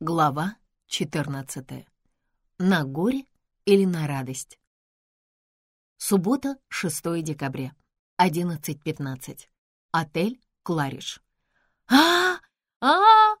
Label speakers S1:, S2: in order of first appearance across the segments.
S1: Глава 14. На горе или на радость? Суббота, 6 декабря, 11.15. Отель «Клариш». а а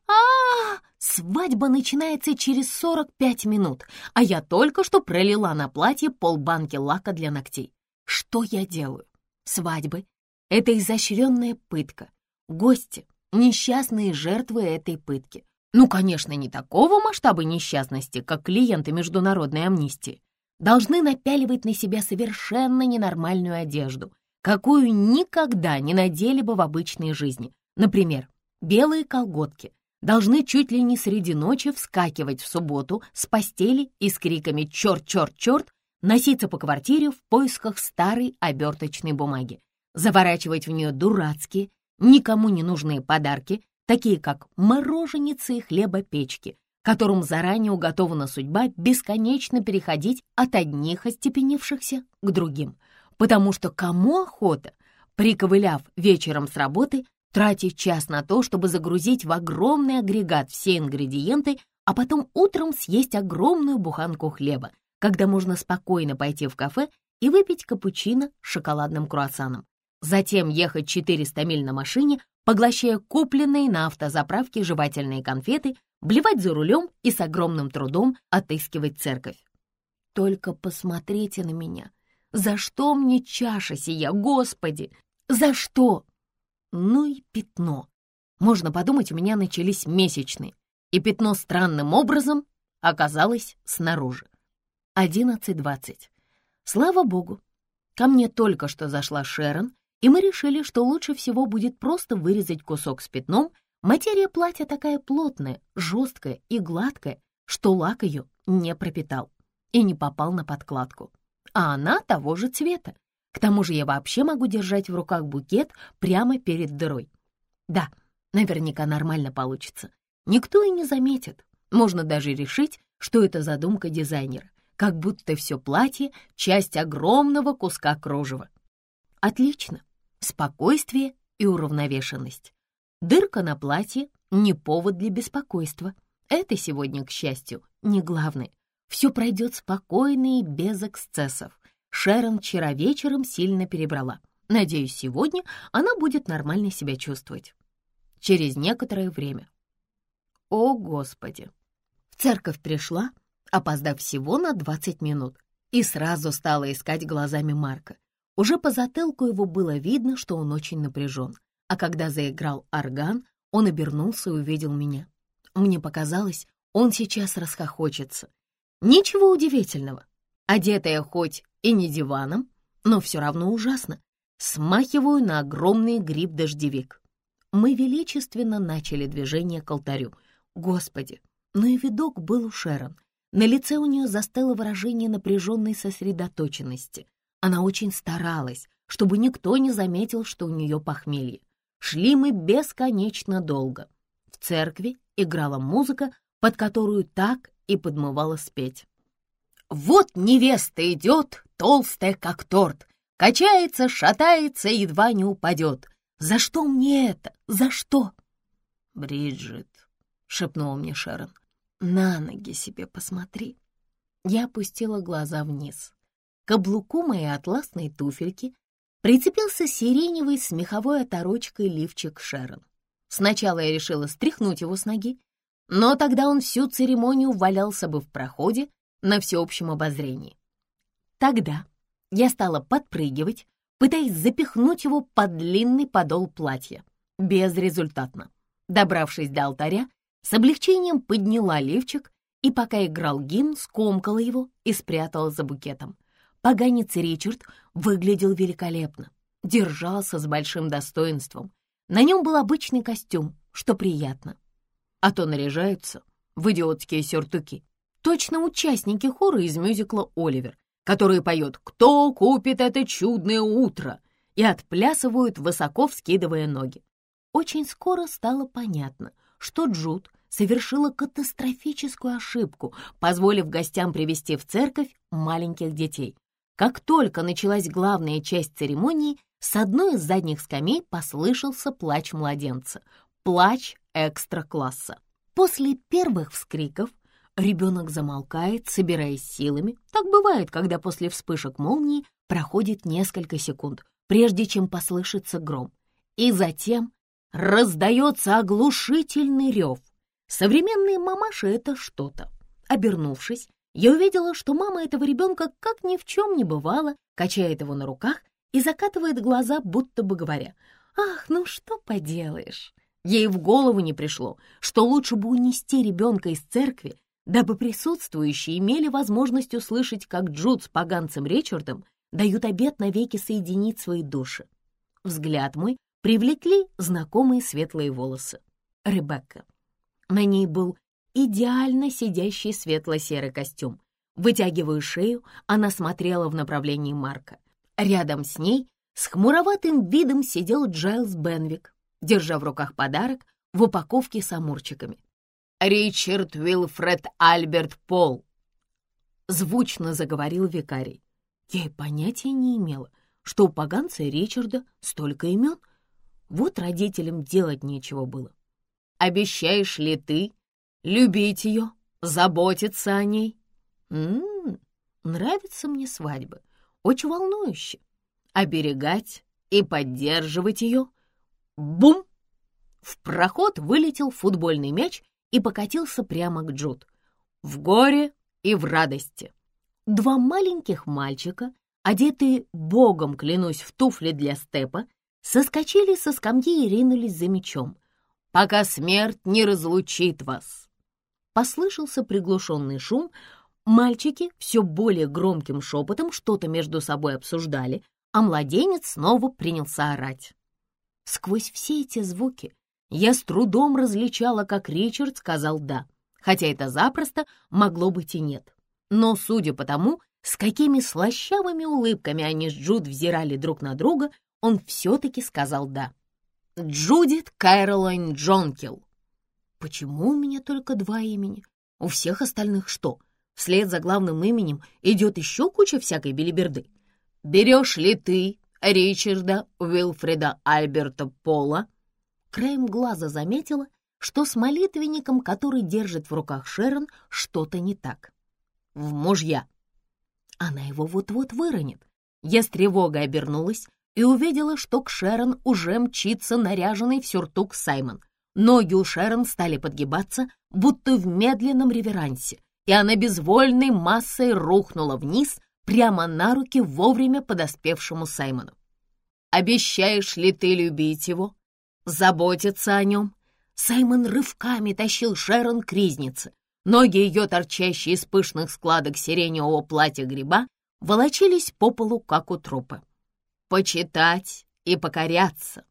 S1: а Свадьба начинается через 45 минут, а я только что пролила на платье полбанки лака для ногтей. Что я делаю? Свадьбы — это изощренная пытка. Гости — несчастные жертвы этой пытки. Ну, конечно, не такого масштаба несчастности, как клиенты международной амнистии. Должны напяливать на себя совершенно ненормальную одежду, какую никогда не надели бы в обычной жизни. Например, белые колготки. Должны чуть ли не среди ночи вскакивать в субботу с постели и с криками «Черт, черт, черт!» носиться по квартире в поисках старой оберточной бумаги, заворачивать в нее дурацкие, никому не нужные подарки, такие как мороженицы и хлебопечки, которым заранее уготована судьба бесконечно переходить от одних остепенившихся к другим, потому что кому охота, приковыляв вечером с работы, тратить час на то, чтобы загрузить в огромный агрегат все ингредиенты, а потом утром съесть огромную буханку хлеба, когда можно спокойно пойти в кафе и выпить капучино с шоколадным круассаном. Затем ехать 400 миль на машине, поглощая купленные на автозаправке жевательные конфеты, блевать за рулем и с огромным трудом отыскивать церковь. Только посмотрите на меня. За что мне чаша сия, Господи? За что? Ну и пятно. Можно подумать, у меня начались месячные, и пятно странным образом оказалось снаружи. 11.20. Слава богу, ко мне только что зашла Шерон и мы решили, что лучше всего будет просто вырезать кусок с пятном. Материя платья такая плотная, жесткая и гладкая, что лак ее не пропитал и не попал на подкладку. А она того же цвета. К тому же я вообще могу держать в руках букет прямо перед дырой. Да, наверняка нормально получится. Никто и не заметит. Можно даже решить, что это задумка дизайнера, как будто все платье — часть огромного куска кружева. Отлично спокойствие и уравновешенность. Дырка на платье — не повод для беспокойства. Это сегодня, к счастью, не главное. Все пройдет спокойно и без эксцессов. Шерон вчера вечером сильно перебрала. Надеюсь, сегодня она будет нормально себя чувствовать. Через некоторое время. О, Господи! В церковь пришла, опоздав всего на 20 минут, и сразу стала искать глазами Марка. Уже по затылку его было видно, что он очень напряжен, а когда заиграл орган, он обернулся и увидел меня. Мне показалось, он сейчас расхохочется. Ничего удивительного. Одетая хоть и не диваном, но все равно ужасно. Смахиваю на огромный гриб-дождевик. Мы величественно начали движение к алтарю. Господи, но и видок был у Шерон. На лице у нее застыло выражение напряженной сосредоточенности. Она очень старалась, чтобы никто не заметил, что у нее похмелье. Шли мы бесконечно долго. В церкви играла музыка, под которую так и подмывала спеть. «Вот невеста идет, толстая, как торт, качается, шатается, едва не упадет. За что мне это? За что?» «Бриджит», — шепнула мне Шерон, — «на ноги себе посмотри». Я опустила глаза вниз каблуку моей атласной туфельки прицепился сиреневый с меховой оторочкой лифчик Шерон. Сначала я решила стряхнуть его с ноги, но тогда он всю церемонию валялся бы в проходе на всеобщем обозрении. Тогда я стала подпрыгивать, пытаясь запихнуть его под длинный подол платья. Безрезультатно. Добравшись до алтаря, с облегчением подняла лифчик и, пока играл гимн, скомкала его и спрятала за букетом. Поганец Ричард выглядел великолепно, держался с большим достоинством. На нем был обычный костюм, что приятно. А то наряжаются в идиотские сюртуки. Точно участники хора из мюзикла «Оливер», который поет «Кто купит это чудное утро?» и отплясывают, высоко вскидывая ноги. Очень скоро стало понятно, что Джуд совершила катастрофическую ошибку, позволив гостям привести в церковь маленьких детей. Как только началась главная часть церемонии, с одной из задних скамей послышался плач младенца. Плач экстра-класса. После первых вскриков ребенок замолкает, собираясь силами. Так бывает, когда после вспышек молнии проходит несколько секунд, прежде чем послышится гром. И затем раздается оглушительный рев. Современные мамаши — это что-то. Обернувшись, я увидела, что мама этого ребенка, как ни в чем не бывало, качает его на руках и закатывает глаза, будто бы говоря, «Ах, ну что поделаешь?» Ей в голову не пришло, что лучше бы унести ребенка из церкви, дабы присутствующие имели возможность услышать, как Джуд с поганцем Ричардом дают обет навеки соединить свои души. Взгляд мой привлекли знакомые светлые волосы. Ребекка. На ней был идеально сидящий светло-серый костюм. Вытягивая шею, она смотрела в направлении Марка. Рядом с ней с хмуроватым видом сидел Джайлз Бенвик, держа в руках подарок в упаковке с амурчиками. «Ричард Уилфред Альберт Пол», — звучно заговорил викарий. Я и понятия не имела, что у поганца Ричарда столько имен. Вот родителям делать нечего было. «Обещаешь ли ты любить ее, заботиться о ней?» М -м -м, нравятся мне свадьбы, очень волнующе. Оберегать и поддерживать ее — Бум! В проход вылетел футбольный мяч и покатился прямо к Джуд. В горе и в радости. Два маленьких мальчика, одетые, богом клянусь, в туфли для степа, соскочили со скамьи и ринулись за мячом. «Пока смерть не разлучит вас!» Послышался приглушенный шум, мальчики все более громким шепотом что-то между собой обсуждали, а младенец снова принялся орать. Сквозь все эти звуки я с трудом различала, как Ричард сказал «да», хотя это запросто могло быть и нет. Но судя по тому, с какими слащавыми улыбками они с Джуд взирали друг на друга, он все-таки сказал «да». Джудит Кэролайн Джонкилл. Почему у меня только два имени? У всех остальных что? Вслед за главным именем идет еще куча всякой белиберды. Берешь ли ты Ричарда Уилфреда Альберта Пола, краем глаза заметила, что с молитвенником, который держит в руках Шерон, что-то не так. В мужья. Она его вот-вот выронит. Я с тревогой обернулась и увидела, что к Шерон уже мчится наряженный в сюртук Саймон. Ноги у Шерон стали подгибаться, будто в медленном реверансе, и она безвольной массой рухнула вниз, прямо на руки вовремя подоспевшему Саймону. «Обещаешь ли ты любить его? Заботиться о нем?» Саймон рывками тащил Шерон к ризнице. Ноги ее, торчащие из пышных складок сиреневого платья гриба, волочились по полу, как у трупа. «Почитать и покоряться!»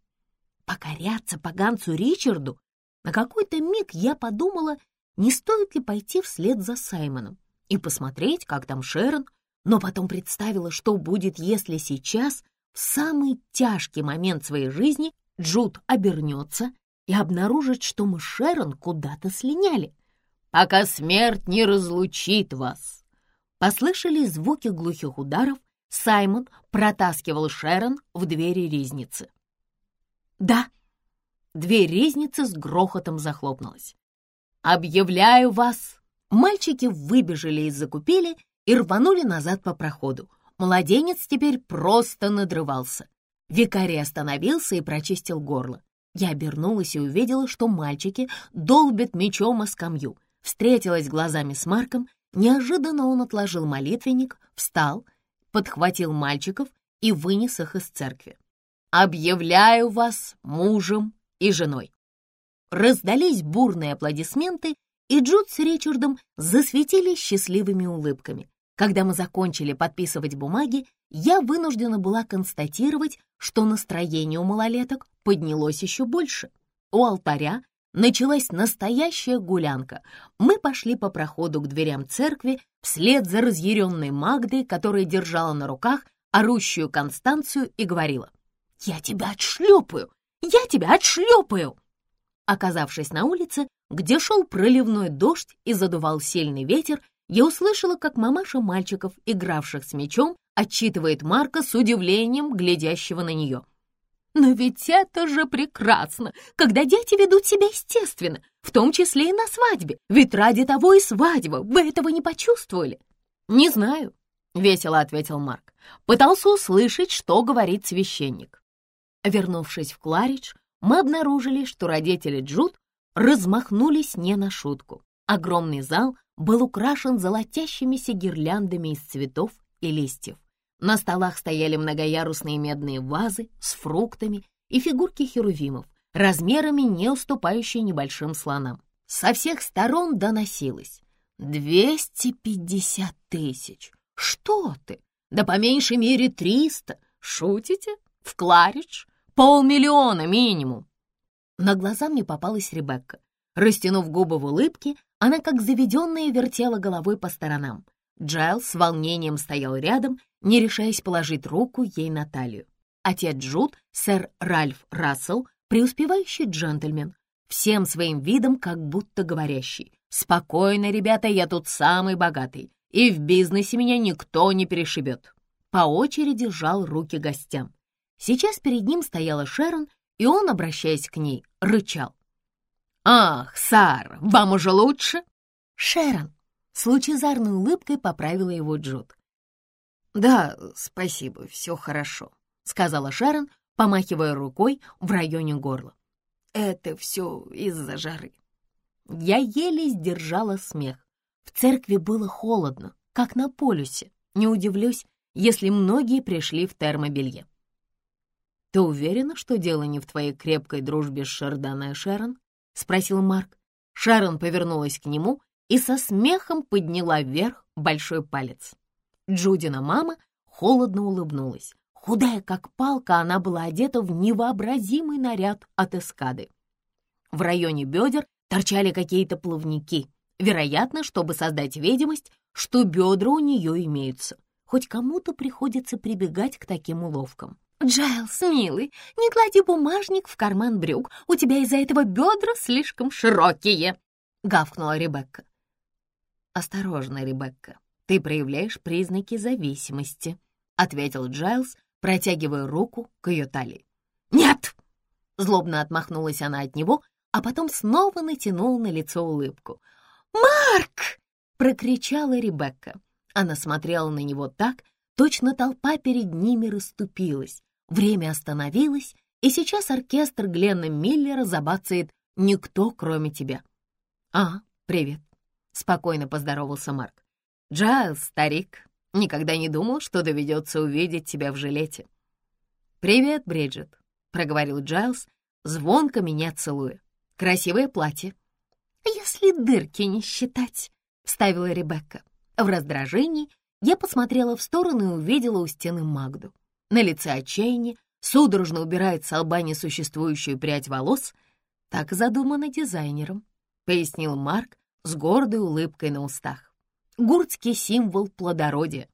S1: «Покоряться поганцу Ричарду?» На какой-то миг я подумала, не стоит ли пойти вслед за Саймоном и посмотреть, как там Шерон, но потом представила, что будет, если сейчас, в самый тяжкий момент своей жизни, Джуд обернется и обнаружит, что мы Шерон куда-то слиняли. «Пока смерть не разлучит вас!» Послышались звуки глухих ударов, Саймон протаскивал Шерон в двери ризницы. «Да!» Дверь ризницы с грохотом захлопнулась. «Объявляю вас!» Мальчики выбежали из-за купели и рванули назад по проходу. Младенец теперь просто надрывался. Викарий остановился и прочистил горло. Я обернулась и увидела, что мальчики долбят мечом о скамью. Встретилась глазами с Марком. Неожиданно он отложил молитвенник, встал, подхватил мальчиков и вынес их из церкви. «Объявляю вас мужем и женой». Раздались бурные аплодисменты, и Джуд с Ричардом засветились счастливыми улыбками. Когда мы закончили подписывать бумаги, я вынуждена была констатировать, что настроение у малолеток поднялось еще больше. У алтаря началась настоящая гулянка. Мы пошли по проходу к дверям церкви вслед за разъяренной Магдой, которая держала на руках орущую Констанцию и говорила «Я тебя отшлепаю! Я тебя отшлепаю!» Оказавшись на улице, где шел проливной дождь и задувал сильный ветер, я услышала, как мамаша мальчиков, игравших с мячом, отчитывает Марка с удивлением, глядящего на нее. Но ведь это же прекрасно, когда дети ведут себя естественно, в том числе и на свадьбе. Ведь ради того и свадьба. Вы этого не почувствовали? Не знаю, — весело ответил Марк. Пытался услышать, что говорит священник. Вернувшись в Кларидж, мы обнаружили, что родители Джуд размахнулись не на шутку. Огромный зал был украшен золотящимися гирляндами из цветов и листьев. На столах стояли многоярусные медные вазы с фруктами и фигурки херувимов, размерами не уступающие небольшим слонам. Со всех сторон доносилось «Двести пятьдесят тысяч! Что ты? Да по меньшей мере триста! Шутите? В Кларидж? Полмиллиона минимум!» На глаза мне попалась Ребекка. Растянув губы в улыбке, она как заведенная вертела головой по сторонам. Джайл с волнением стоял рядом, не решаясь положить руку ей на талию. Отец Джуд, сэр Ральф Рассел, преуспевающий джентльмен, всем своим видом как будто говорящий. «Спокойно, ребята, я тут самый богатый, и в бизнесе меня никто не перешибет». По очереди сжал руки гостям. Сейчас перед ним стояла Шерон, и он, обращаясь к ней, рычал. «Ах, Сар, вам уже лучше?» «Шерон, с лучезарной улыбкой поправила его Джуд. «Да, спасибо, все хорошо», — сказала Шерон, помахивая рукой в районе горла. «Это все из-за жары». Я еле сдержала смех. В церкви было холодно, как на полюсе. Не удивлюсь, если многие пришли в термобелье. «Ты уверена, что дело не в твоей крепкой дружбе с Шерданой Шерон?» — спросил Марк. Шерон повернулась к нему и со смехом подняла вверх большой палец. Джудина мама холодно улыбнулась. Худая, как палка, она была одета в невообразимый наряд от эскады. В районе бедер торчали какие-то плавники, вероятно, чтобы создать видимость, что бедра у нее имеются. Хоть кому-то приходится прибегать к таким уловкам. «Джайлс, милый, не клади бумажник в карман брюк, у тебя из-за этого бедра слишком широкие!» — гавкнула Ребекка. «Осторожно, Ребекка, ты проявляешь признаки зависимости», — ответил Джайлз, протягивая руку к ее талии. «Нет!» — злобно отмахнулась она от него, а потом снова натянула на лицо улыбку. «Марк!» — прокричала Ребекка. Она смотрела на него так, точно толпа перед ними расступилась. Время остановилось, и сейчас оркестр Гленна Миллера забацает «Никто, кроме тебя». «А, привет», спокойно поздоровался Марк. «Джайлз, старик, никогда не думал, что доведется увидеть тебя в жилете». «Привет, Бриджит», — проговорил Джайлз, звонко меня целуя. «Красивое платье». «Если дырки не считать», — вставила Ребекка. В раздражении я посмотрела в сторону и увидела у стены Магду. На лице отчаяние, судорожно убирает с лба несуществующую прядь волос. Так задумано дизайнером, — пояснил Марк, с гордой улыбкой на устах. Гурцкий символ плодородия.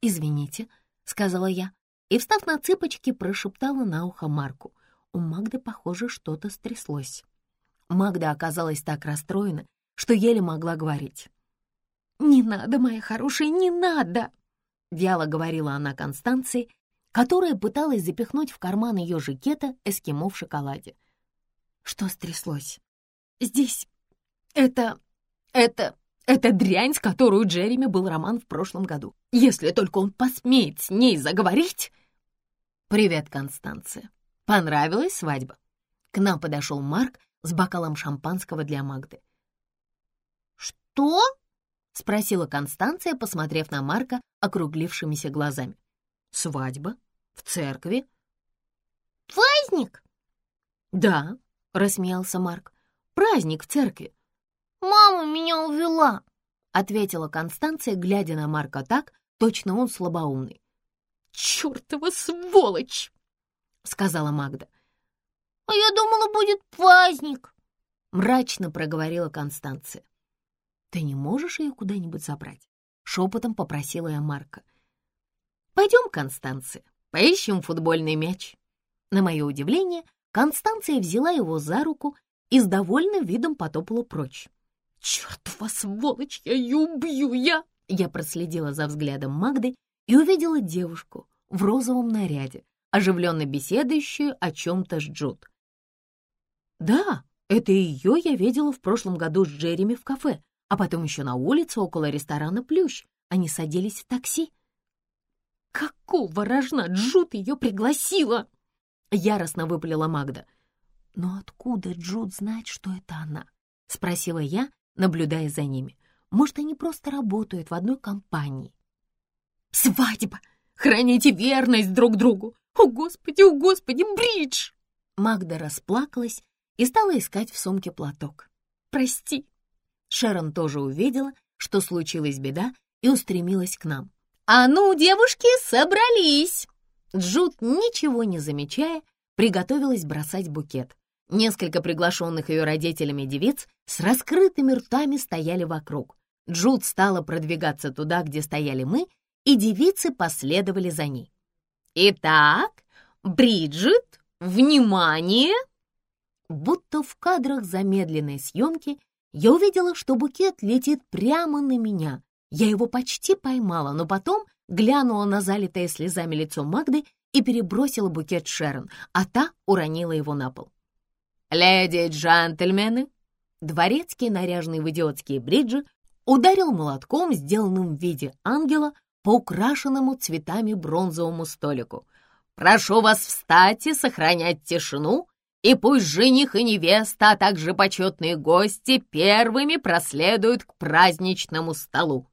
S1: «Извините», — сказала я, и, встав на цыпочки, прошептала на ухо Марку. У Магды, похоже, что-то стряслось. Магда оказалась так расстроена, что еле могла говорить. «Не надо, моя хорошая, не надо!» Вяло говорила она Констанции, которая пыталась запихнуть в карман ее жакета эскимо в шоколаде. «Что стряслось?» «Здесь это... это... это дрянь, с которую Джереми был роман в прошлом году. Если только он посмеет с ней заговорить...» «Привет, Констанция. Понравилась свадьба?» К нам подошел Марк с бокалом шампанского для Магды.
S2: «Что?» — спросила
S1: Констанция, посмотрев на Марка округлившимися глазами. «Свадьба? В церкви?»
S2: «Праздник?»
S1: «Да», — рассмеялся Марк. «Праздник в церкви.
S2: «Мама меня увела», —
S1: ответила Констанция, глядя на Марка так, точно он слабоумный.
S2: «Чёртова сволочь!» — сказала Магда. «А я думала, будет праздник!»
S1: — мрачно проговорила Констанция. «Ты не можешь ее куда-нибудь забрать?» — шепотом попросила я Марка. «Пойдем, Констанция, поищем футбольный мяч». На мое удивление, Констанция взяла его за руку и с довольным видом потопала прочь.
S2: «Черт вас, сволочь, я ее убью, я!»
S1: Я проследила за взглядом Магды и увидела девушку в розовом наряде, оживленно беседующую о чем-то с Джуд. «Да, это ее я видела в прошлом году с Джереми в кафе, а потом еще на улице около ресторана «Плющ». Они садились в такси. «Какого рожна Джуд ее пригласила?» Яростно выпалила Магда. «Но откуда Джуд знает, что это она?» — спросила я, наблюдая за ними. «Может, они просто работают в одной компании?» «Свадьба! Храните верность друг другу! О, Господи, о, Господи, Бридж!» Магда расплакалась и стала искать в сумке платок. «Прости!» Шерон тоже увидела, что случилась беда, и устремилась к нам. «А ну, девушки, собрались!» Джуд, ничего не замечая, приготовилась бросать букет. Несколько приглашенных ее родителями девиц с раскрытыми ртами стояли вокруг. Джуд стала продвигаться туда, где стояли мы, и девицы последовали за ней. «Итак, Бриджит, внимание!» Будто в кадрах замедленной съемки я увидела, что букет летит прямо на меня. Я его почти поймала, но потом глянула на залитое слезами лицо Магды и перебросила букет Шерон, а та уронила его на пол. «Леди и джентльмены!» Дворецкий, наряженный в идиотские бриджи, ударил молотком, сделанным в виде ангела, по украшенному цветами бронзовому столику. «Прошу вас встать и сохранять тишину и пусть жених и невеста, а также почетные гости первыми проследуют к праздничному столу.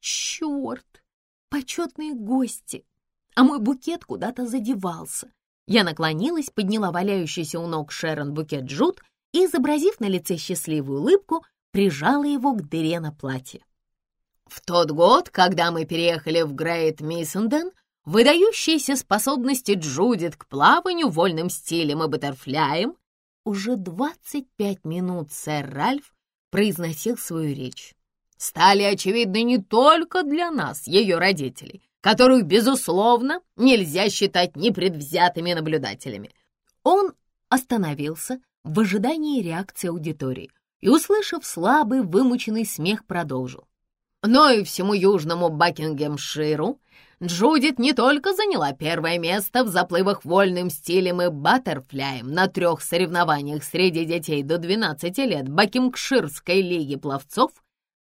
S1: Черт, почетные гости! А мой букет куда-то задевался. Я наклонилась, подняла валяющийся у ног Шерон букет джут и, изобразив на лице счастливую улыбку, прижала его к дыре на платье. В тот год, когда мы переехали в Грейт Миссенден, выдающиеся способности Джудит к плаванию вольным стилем и баттерфляем, уже 25 минут сэр Ральф произносил свою речь. Стали очевидны не только для нас, ее родителей, которых, безусловно, нельзя считать непредвзятыми наблюдателями. Он остановился в ожидании реакции аудитории и, услышав слабый, вымученный смех, продолжил. Но и всему южному Бакингемширу Джудит не только заняла первое место в заплывах вольным стилем и баттерфляем на трех соревнованиях среди детей до 12 лет Бакингширской лиги пловцов,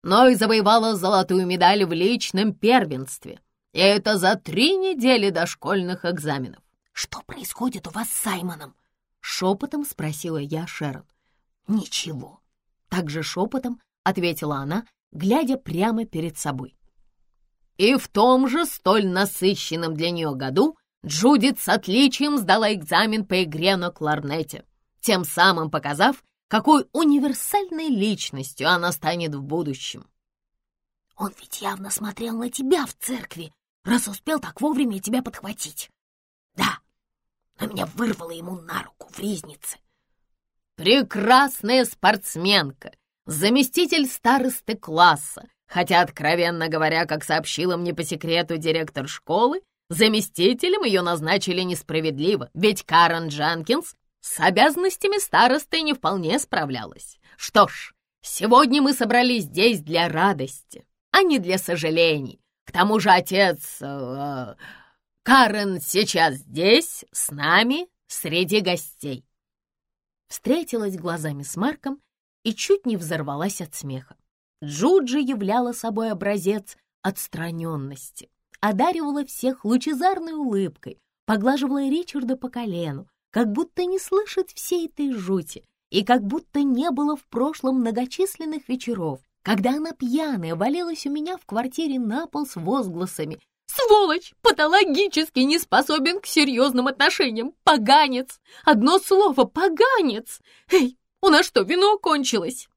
S1: но и завоевала золотую медаль в личном первенстве. И это за три недели до школьных экзаменов. «Что происходит у вас с Саймоном?» — шепотом спросила я Шерон. «Ничего». Также шепотом ответила она, глядя прямо перед собой. И в том же столь насыщенном для нее году Джудит с отличием сдала экзамен по игре на кларнете, тем самым показав, какой универсальной личностью она станет в будущем. «Он ведь явно смотрел на тебя в церкви, раз успел так вовремя тебя подхватить. Да, но меня вырвало ему на руку в ризнице». «Прекрасная спортсменка, заместитель старосты класса, Хотя, откровенно говоря, как сообщила мне по секрету директор школы, заместителем ее назначили несправедливо, ведь Карен Джанкинс с обязанностями старосты не вполне справлялась. Что ж, сегодня мы собрались здесь для радости, а не для сожалений. К тому же отец... Э, Карен сейчас здесь, с нами, среди гостей. Встретилась глазами с Марком и чуть не взорвалась от смеха. Джуджи являла собой образец отстраненности, одаривала всех лучезарной улыбкой, поглаживала Ричарда по колену, как будто не слышит всей этой жути и как будто не было в прошлом многочисленных вечеров, когда она пьяная валялась у меня в квартире на пол с возгласами «Сволочь! Патологически не способен к серьезным отношениям! Поганец! Одно слово — поганец! Эй, у нас что, вино кончилось?»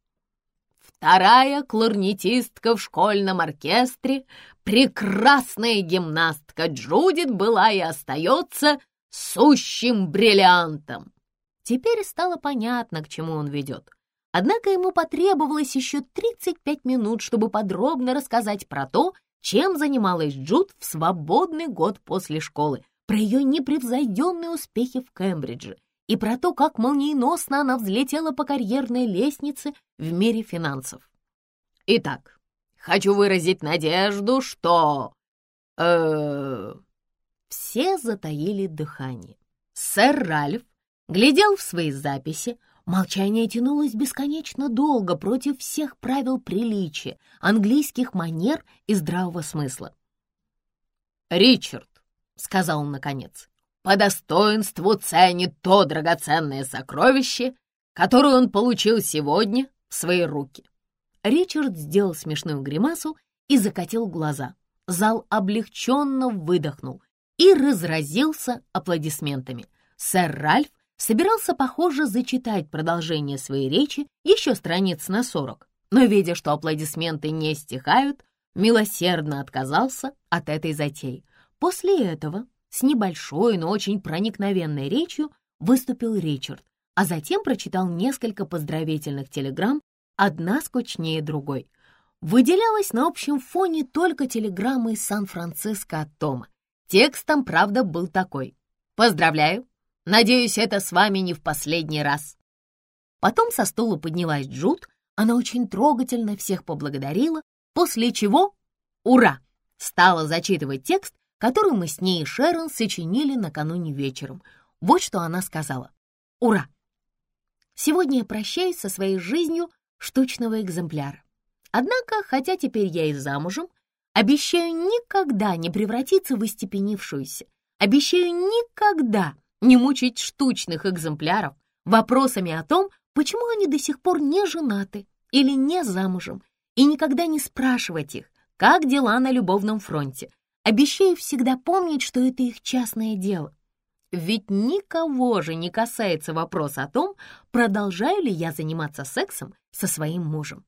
S1: Вторая кларнетистка в школьном оркестре, прекрасная гимнастка Джудит была и остается сущим бриллиантом. Теперь стало понятно, к чему он ведет. Однако ему потребовалось еще 35 минут, чтобы подробно рассказать про то, чем занималась Джуд в свободный год после школы, про ее непревзойденные успехи в Кембридже и про то, как молниеносно она взлетела по карьерной лестнице в мире финансов. Итак, хочу выразить надежду, что... Э, все затаили дыхание. Сэр Ральф глядел в свои записи, Молчание тянулось бесконечно долго против всех правил приличия, английских манер и здравого смысла. «Ричард», — сказал он наконец, — «по достоинству ценит то драгоценное сокровище, которое он получил сегодня в свои руки». Ричард сделал смешную гримасу и закатил глаза. Зал облегченно выдохнул и разразился аплодисментами. Сэр Ральф собирался, похоже, зачитать продолжение своей речи еще страниц на сорок, но, видя, что аплодисменты не стихают, милосердно отказался от этой затеи. После этого с небольшой, но очень проникновенной речью выступил Ричард, а затем прочитал несколько поздравительных телеграмм, одна скучнее другой. Выделялась на общем фоне только телеграмма из Сан-Франциско от Тома. Текстом, правда, был такой. «Поздравляю! Надеюсь, это с вами не в последний раз». Потом со стула поднялась Джуд, она очень трогательно всех поблагодарила, после чего, ура, стала зачитывать текст, который мы с ней и Шерон сочинили накануне вечером. Вот что она сказала. Ура! Сегодня я прощаюсь со своей жизнью штучного экземпляра. Однако, хотя теперь я и замужем, обещаю никогда не превратиться в остепенившуюся, обещаю никогда не мучить штучных экземпляров вопросами о том, почему они до сих пор не женаты или не замужем, и никогда не спрашивать их, как дела на любовном фронте. Обещаю всегда помнить, что это их частное дело. Ведь никого же не касается вопрос о том, продолжаю ли я заниматься сексом со своим мужем.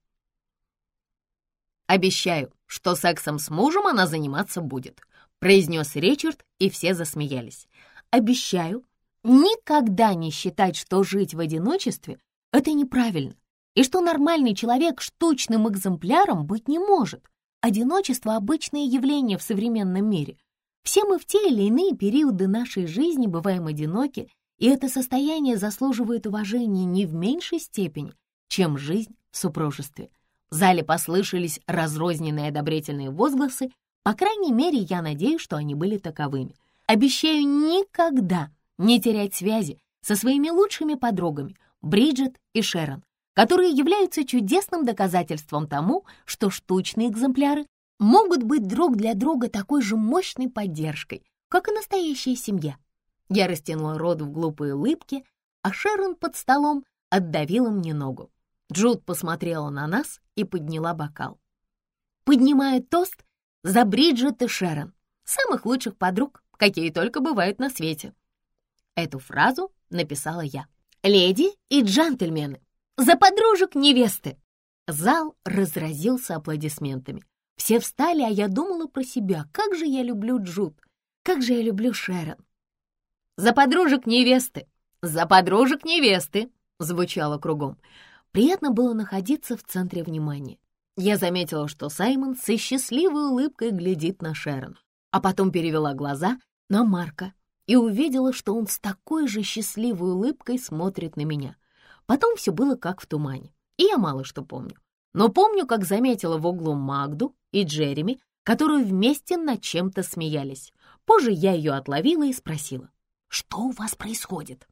S1: «Обещаю, что сексом с мужем она заниматься будет», произнес Ричард, и все засмеялись обещаю никогда не считать, что жить в одиночестве — это неправильно, и что нормальный человек штучным экземпляром быть не может. Одиночество — обычное явление в современном мире. Все мы в те или иные периоды нашей жизни бываем одиноки, и это состояние заслуживает уважения не в меньшей степени, чем жизнь в супружестве. В зале послышались разрозненные одобрительные возгласы, по крайней мере, я надеюсь, что они были таковыми. Обещаю никогда не терять связи со своими лучшими подругами Бриджит и Шерон, которые являются чудесным доказательством тому, что штучные экземпляры могут быть друг для друга такой же мощной поддержкой, как и настоящая семья. Я растянула рот в глупые улыбки, а Шерон под столом отдавила мне ногу. Джуд посмотрела на нас и подняла бокал. Поднимаю тост за Бриджит и Шерон, самых лучших подруг, какие только бывают на свете. Эту фразу написала я. «Леди и джентльмены, за подружек невесты!» Зал разразился аплодисментами. Все встали, а я думала про себя, как же я люблю Джуд, как же я люблю Шерон. «За подружек невесты! За подружек невесты!» звучало кругом. Приятно было находиться в центре внимания. Я заметила, что Саймон со счастливой улыбкой глядит на Шерон а потом перевела глаза на Марка и увидела, что он с такой же счастливой улыбкой смотрит на меня. Потом все было как в тумане, и я мало что помню. Но помню, как заметила в углу Магду и Джереми, которые вместе над чем-то смеялись. Позже я ее отловила и спросила, что у вас происходит?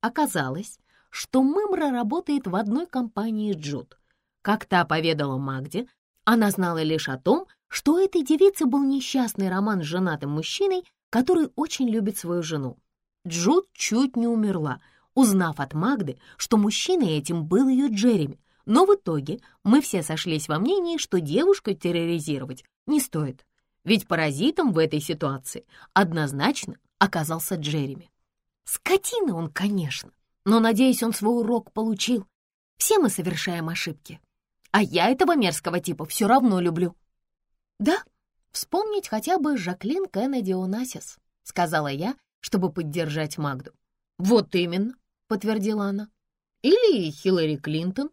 S1: Оказалось, что Мымра работает в одной компании Джуд. Как та поведала Магде, она знала лишь о том, что этой девицы был несчастный роман с женатым мужчиной, который очень любит свою жену. Джуд чуть не умерла, узнав от Магды, что мужчиной этим был ее Джереми, но в итоге мы все сошлись во мнении, что девушку терроризировать не стоит, ведь паразитом в этой ситуации однозначно оказался Джереми. Скотина он, конечно, но, надеюсь, он свой урок получил. Все мы совершаем ошибки, а я этого мерзкого типа все равно люблю. «Да, вспомнить хотя бы Жаклин Кеннеди Онасис», — сказала я, чтобы поддержать Магду. «Вот именно», — подтвердила она. «Или Хиллари Клинтон».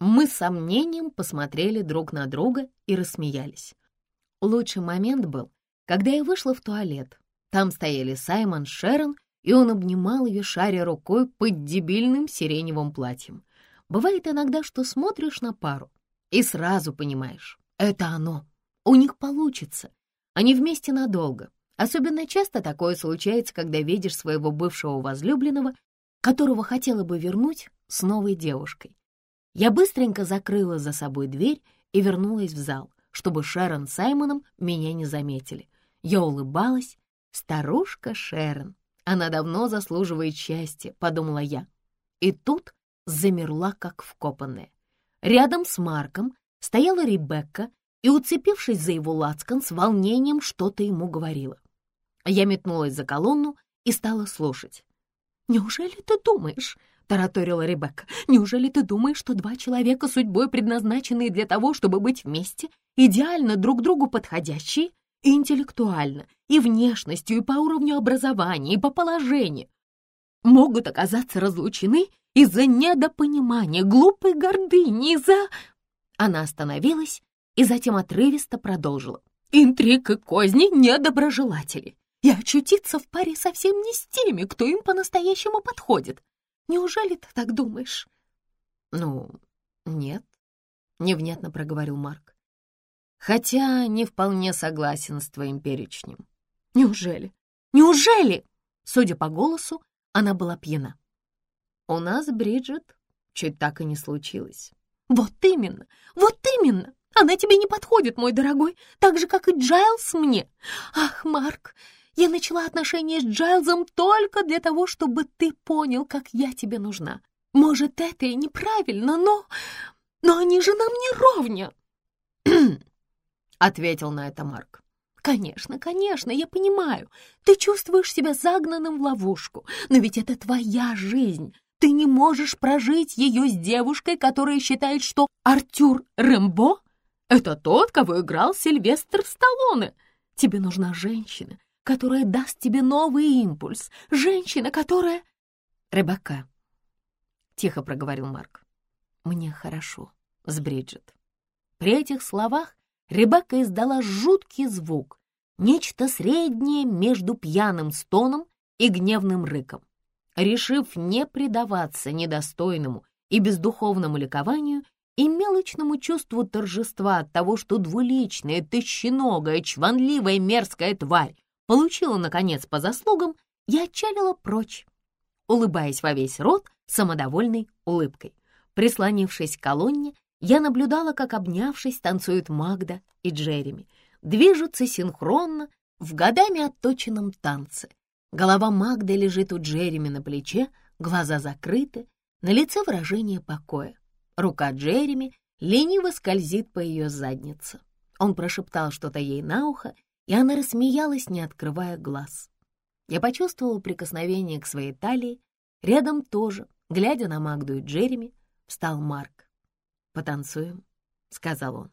S1: Мы с сомнением посмотрели друг на друга и рассмеялись. Лучший момент был, когда я вышла в туалет. Там стояли Саймон Шерон, и он обнимал ее, шаря рукой под дебильным сиреневым платьем. Бывает иногда, что смотришь на пару и сразу понимаешь — это оно. У них получится. Они вместе надолго. Особенно часто такое случается, когда видишь своего бывшего возлюбленного, которого хотела бы вернуть с новой девушкой. Я быстренько закрыла за собой дверь и вернулась в зал, чтобы Шерон с Саймоном меня не заметили. Я улыбалась. Старушка Шерон. Она давно заслуживает счастья, подумала я. И тут замерла, как вкопанная. Рядом с Марком стояла Ребекка и, уцепившись за его лацкан, с волнением что-то ему говорила. Я метнулась за колонну и стала слушать. «Неужели ты думаешь, — тараторила Ребекка, — неужели ты думаешь, что два человека судьбой предназначенные для того, чтобы быть вместе, идеально друг другу подходящие, и интеллектуально, и внешностью, и по уровню образования, и по положению, могут оказаться разлучены из-за недопонимания, глупой гордыни, из-за...» Она остановилась и затем отрывисто продолжила. «Интриг и козни недоброжелатели и очутиться в паре совсем не с теми, кто им по-настоящему подходит. Неужели ты так думаешь?» «Ну, нет», — невнятно проговорил Марк. «Хотя не вполне согласен с твоим перечнем». «Неужели? Неужели?» Судя по голосу, она была пьяна. «У нас, Бриджит, чуть так и не случилось». «Вот именно, вот именно! Она тебе не подходит, мой дорогой, так же, как и Джайлз мне. Ах, Марк, я начала отношения с Джайлзом только для того, чтобы ты понял, как я тебе нужна. Может, это и неправильно, но... Но они же нам не ровня!» Ответил на это Марк. «Конечно, конечно, я понимаю. Ты чувствуешь себя загнанным в ловушку, но ведь это твоя жизнь. Ты не можешь прожить ее с девушкой, которая считает, что Артюр Рэмбо — это тот, кого играл Сильвестр Сталлоне. Тебе нужна женщина, которая даст тебе новый импульс, женщина, которая... Ребекка, — тихо проговорил Марк, — мне хорошо с Бриджит. При этих словах Ребекка издала жуткий звук, нечто среднее между пьяным стоном и гневным рыком. Решив не предаваться недостойному и бездуховному ликованию и мелочному чувству торжества от того, что двуличная, тыщеногая, чванливая мерзкая тварь получила, наконец, по заслугам, я отчалила прочь, улыбаясь во весь рот самодовольной улыбкой. Прислонившись к колонне, я наблюдала, как, обнявшись, танцуют Магда и Джереми, движутся синхронно в годами отточенном танце. Голова Магды лежит у Джереми на плече, глаза закрыты, на лице выражение покоя. Рука Джереми лениво скользит по ее заднице. Он прошептал что-то ей на ухо, и она рассмеялась, не открывая глаз. Я почувствовала прикосновение к своей талии. Рядом тоже, глядя на Магду и Джереми, встал Марк. «Потанцуем», — сказал он.